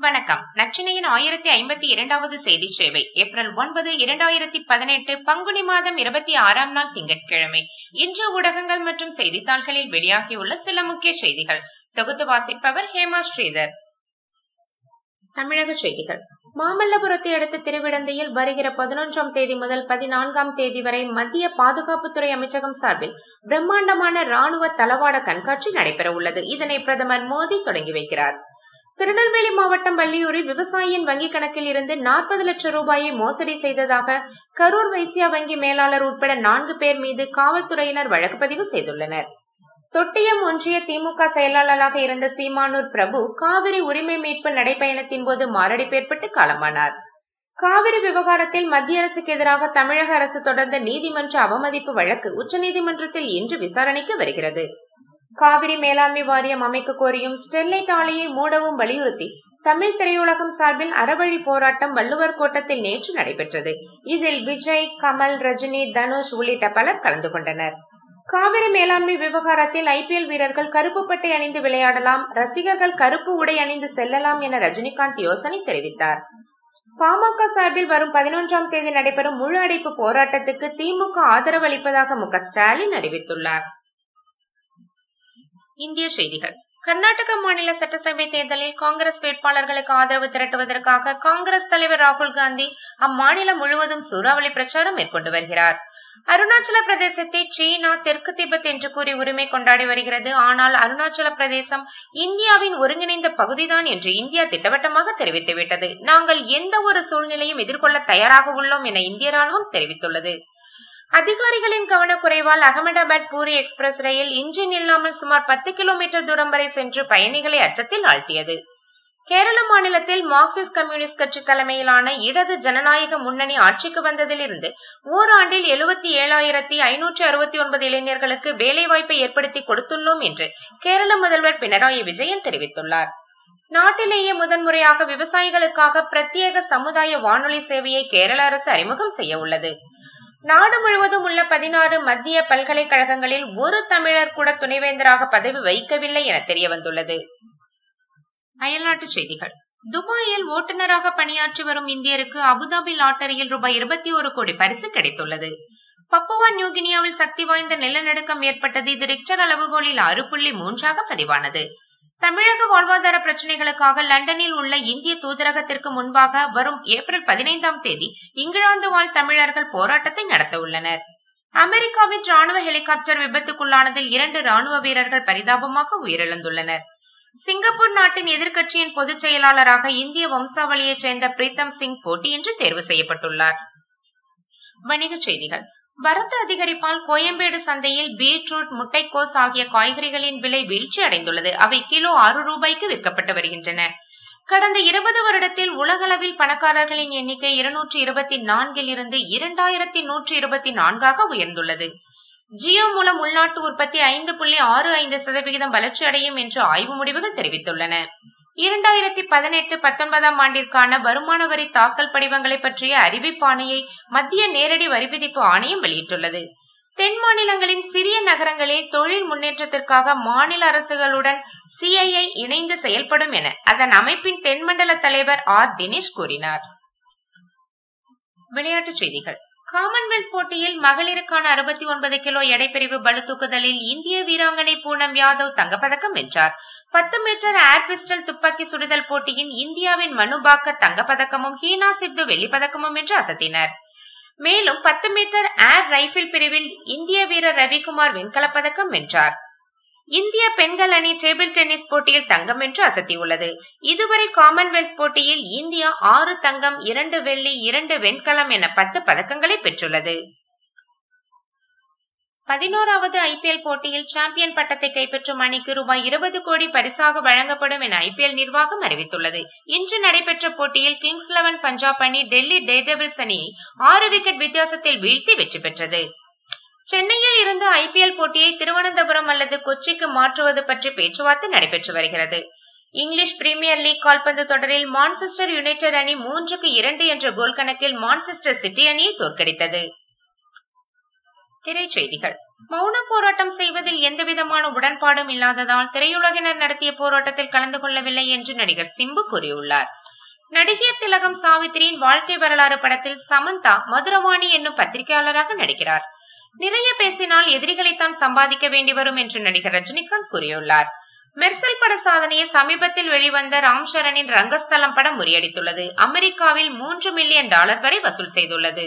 வணக்கம். நச்சினையின் ஆயிரத்தி ஐம்பத்தி இரண்டாவது செய்தி சேவை ஏப்ரல் ஒன்பது இரண்டாயிரத்தி பதினெட்டு பங்குனி மாதம் இருபத்தி ஆறாம் நாள் திங்கட்கிழமை. இன்று ஊடகங்கள் மற்றும் செய்தித்தாள்களில் வெளியாகியுள்ள சில முக்கிய செய்திகள். தொகுத்து வாசிப்பவர் ஹேமா ஸ்ரீதர். தமிழக செய்திகள். மாமல்லபுரத்தை அடுத்த திருவிடந்தையில் வருகிற பதினொன்றாம் தேதி முதல் பதினான்காம் தேதி வரை மத்திய பாதுகாப்புத்துறை அமைச்சகம் சார்பில் பிரம்மாண்டமான ராணுவ தளவாட கண்காட்சி நடைபெற உள்ளது இதனை பிரதமர் மோடி தொடங்கி வைக்கிறார். திருநெல்வேலி மாவட்டம் வள்ளியூரில் விவசாயியின் வங்கிக் கணக்கில் இருந்து நாற்பது லட்சம் ரூபாயை மோசடி செய்ததாக கரூர் வைசியா வங்கி மேலாளர் உட்பட நான்கு பேர் மீது காவல்துறையினர் வழக்கு பதிவு செய்துள்ளனர். தொட்டியம் ஒன்றிய திமுக செயலாளராக இருந்த சீமானூர் பிரபு காவிரி உரிமை மீட்பு நடைபயணத்தின் போது மாரடைப்பு ஏற்பட்டு காலமானார். காவிரி விவகாரத்தில் மத்திய அரசுக்கு எதிராக தமிழக அரசு தொடர்ந்த நீதிமன்ற அவமதிப்பு வழக்கு உச்சநீதிமன்றத்தில் இன்று விசாரணைக்கு வருகிறது. காவிரி மேலாண்மை வாரியம் அமைக்க கோரியும் ஸ்டெர்லைட் ஆலையை மூடவும் வலியுறுத்தி தமிழ் திரையுலகம் சார்பில் அறவழி போராட்டம் வள்ளுவர் கோட்டத்தில் நேற்று நடைபெற்றது. இதில் விஜய் கமல் ரஜினி தனுஷ் உள்ளிட்ட பலர் கலந்து கொண்டனர். காவிரி மேலாண்மை விவகாரத்தில் ஐபிஎல் வீரர்கள் கருப்பு பட்டை அணிந்து விளையாடலாம் ரசிகர்கள் கருப்பு உடை அணிந்து செல்லலாம் என ரஜினிகாந்த் யோசனை தெரிவித்தார். பாமக சார்பில் வரும் பதினொன்றாம் தேதி நடைபெறும் முழு அடைப்பு போராட்டத்துக்கு திமுக ஆதரவு அளிப்பதாக மு ஸ்டாலின் அறிவித்துள்ளார். இந்திய செய்திகள். கர்நாடக மாநில சட்டசபை தேர்தலில் காங்கிரஸ் வேட்பாளர்களுக்கு ஆதரவு திரட்டுவதற்காக காங்கிரஸ் தலைவர் ராகுல் காந்தி அம்மாநிலம் முழுவதும் சூறாவளி பிரச்சாரம் மேற்கொண்டு வருகிறார். அருணாச்சல பிரதேசத்தை சீனா தெற்கு திபெத் என்று கூறி உரிமை கொண்டாடி வருகிறது. ஆனால் அருணாச்சல பிரதேசம் இந்தியாவின் ஒருங்கிணைந்த பகுதிதான் என்று இந்தியா திட்டவட்டமாக தெரிவித்துவிட்டது. நாங்கள் எந்த ஒரு சூழ்நிலையும் எதிர்கொள்ள தயாராக உள்ளோம் என இந்திய ராணுவம் தெரிவித்துள்ளது. அதிகாரிகளின் கவனக்குறைவால் Ahmedabad Puri express rail engine இல்லாமல் சுமார் பத்து கிலோமீட்டர் தூரம் வரை சென்று பயணிகளை அச்சத்தில் ஆழ்த்தியது. கேரள மாநிலத்தில் மார்க்சிஸ்ட் கம்யூனிஸ்ட் கட்சி தலைமையிலான இடது ஜனநாயக முன்னணி ஆட்சிக்கு வந்ததிலிருந்து ஓராண்டில் எழுபத்தி ஏழாயிரத்தி ஐநூற்றி அறுபத்தி ஒன்பது இளைஞர்களுக்கு வேலைவாய்ப்பை ஏற்படுத்தி கொடுத்துள்ளோம் என்று கேரள முதல்வர் பினராயி விஜயன் தெரிவித்துள்ளார். நாட்டிலேயே முதன்முறையாக விவசாயிகளுக்காக பிரத்யேக சமுதாய வானொலி சேவையை கேரள அரசு அறிமுகம் செய்ய உள்ளது. நாடு முழுவதும் உள்ள பதினாறு மத்திய பல்கலைக்கழகங்களில் ஒரு தமிழர் கூட துணைவேந்தராக பதவி வைக்கவில்லை என தெரிய வந்துள்ளது அயல்நாட்டு செய்திகள். துபாயில் ஓட்டுநராக பணியாற்றி வரும் இந்தியருக்கு அபுதாபி லாட்டரியில் ரூபாய் இருபத்தி ஒரு கோடி பரிசு கிடைத்துள்ளது. பப்புவா நியூகினியாவில் சக்தி வாய்ந்த நிலநடுக்கம் ஏற்பட்டது. இது ரிக்டர் அளவுகோலில் ஆறு புள்ளி மூன்றாக பதிவானது. தமிழக வாழ்வாதார பிரச்சனைகளுக்காக லண்டனில் உள்ள இந்திய தூதரகத்திற்கு முன்பாக வரும் ஏப்ரல் பதினைந்தாம் தேதி இங்கிலாந்து வாழ் தமிழர்கள் போராட்டத்தை நடத்த உள்ளனர். அமெரிக்காவின் ராணுவ ஹெலிகாப்டர் விபத்துக்குள்ளானதில் இரண்டு ராணுவ வீரர்கள் பரிதாபமாக உயிரிழந்துள்ளனர். சிங்கப்பூர் நாட்டின் எதிர்க்கட்சியின் பொதுச் செயலாளராக இந்திய வம்சாவளியைச் சேர்ந்த பிரீத்தம் சிங் போட்டியின்றி தேர்வு செய்யப்பட்டுள்ளார். வணிகச் செய்திகள். வரத்து அதிகரிப்பால் கோயம்பேடு சந்தையில் பீட்ரூட் முட்டைக்கோஸ் ஆகிய காய்கறிகளின் விலை வீழ்ச்சி அடைந்துள்ளது. அவை கிலோ ஆறு ரூபாய்க்கு விற்கப்பட்டு வருகின்றன. கடந்த இருபது வருடத்தில் உலகளவில் பணக்காரர்களின் எண்ணிக்கை இருநூற்றி இருபத்தி நான்கில் இருந்து இரண்டாயிரத்தி நூற்றி இருபத்தி நான்காக உயர்ந்துள்ளது. ஜியோ மூலம் உள்நாட்டு உற்பத்தி ஐந்து புள்ளி ஆறு ஐந்து சதவிகிதம் வளர்ச்சி அடையும் என்று ஆய்வு முடிவுகள் தெரிவித்துள்ளன. இரண்டாயிரத்தி பதினெட்டு பத்தொன்பதாம் ஆண்டிற்கான வருமான வரி தாக்கல் படிவங்களை பற்றிய அறிவிப்பாணையை மத்திய நேரடி வரி விதிப்பு ஆணையம் வெளியிட்டுள்ளது. தென் மாநிலங்களின் சிறிய நகரங்களில் தொழில் முன்னேற்றத்திற்காக மாநில அரசுகளுடன் சிஐஐ இணைந்து செயல்படும் என அதன் அமைப்பின் தென்மண்டல தலைவர் ஆர். தினேஷ் கூறினார். விளையாட்டுச் செய்திகள். காமன்வெல்த் போட்டியில் மகளிருக்கான அறுபத்தி ஒன்பது கிலோ எடைப்பிரிவு பளுதூக்குதலில் இந்திய வீராங்கனை பூனம் யாதவ் தங்கப்பதக்கம் வென்றார். பத்து மீட்டர் ஏர் பிஸ்டல் துப்பாக்கி சுடுதல் போட்டியின் இந்தியாவின் மனுபாக்க தங்கப்பதக்கமும் ஹீனா சித்து வெள்ளிப்பதக்கமும் என்று அசத்தினர். மேலும் பத்து மீட்டர் ஏர் ரைபிள் பிரிவில் இந்திய வீரர் ரவிக்குமார் வெண்கலப் பதக்கம் வென்றார். இந்திய பெண்கள் அணி டேபிள் டென்னிஸ் போட்டியில் தங்கம் என்று அசத்தியுள்ளது. இதுவரை காமன்வெல்த் போட்டியில் இந்தியா ஆறு தங்கம் இரண்டு வெள்ளி இரண்டு வெண்கலம் என பத்து பதக்கங்களை பெற்றுள்ளது. பதினோராவது ஐபிஎல் போட்டியில் சாம்பியன் பட்டத்தை கைப்பற்றும் அணிக்கு ரூபாய் இருபது கோடி பரிசாக வழங்கப்படும் என ஐபிஎல் நிர்வாகம் அறிவித்துள்ளது. இன்று நடைபெற்ற போட்டியில் கிங்ஸ் லெவன் பஞ்சாப் அணி டெல்லி டேடபிள்ஸ் அணியை ஆறு விக்கெட் வித்தியாசத்தில் வீழ்த்தி வெற்றி பெற்றது. சென்னையில் இருந்து ஐபிஎல் போட்டியை திருவனந்தபுரம் அல்லது கொச்சிக்கு மாற்றுவது பற்றி பேச்சுவார்த்தை நடைபெற்று வருகிறது. இங்கிலீஷ் பிரீமியர் லீக் கால்பந்து தொடரில் மான்செஸ்டர் யுனைடெட் அணி மூன்றுக்கு இரண்டு என்ற கோல் கணக்கில் மான்செஸ்டர் சிட்டி அணியை தோற்கடித்தது. திரைச்செய்திகள் மௌன போராட்டம் செய்வதில் எந்தவிதமான உடன்பாடும் இல்லாததால் திரையுலகினர் நடத்திய போராட்டத்தில் கலந்து கொள்ளவில்லை என்று நடிகர் சிம்பு கூறியுள்ளார். நடிகர் திலகம் சாவித்திரியின் வாழ்க்கை வரலாறு படத்தில் சமந்தா மதுரவாணி என்னும் பத்திரிகையாளராக நடிக்கிறார். நிறைய பேசினால் எதிரிகளைத்தான் சம்பாதிக்க வேண்டி வரும் என்று நடிகர் ரஜினிகாந்த் கூறியுள்ளார். மெர்சல் பட சாதனையை சமீபத்தில் வெளிவந்த ராம் சரணின் ரங்கஸ்தலம் படம் முறியடித்துள்ளது. அமெரிக்காவில் மூன்று மில்லியன் டாலர் வரை வசூல் செய்துள்ளது.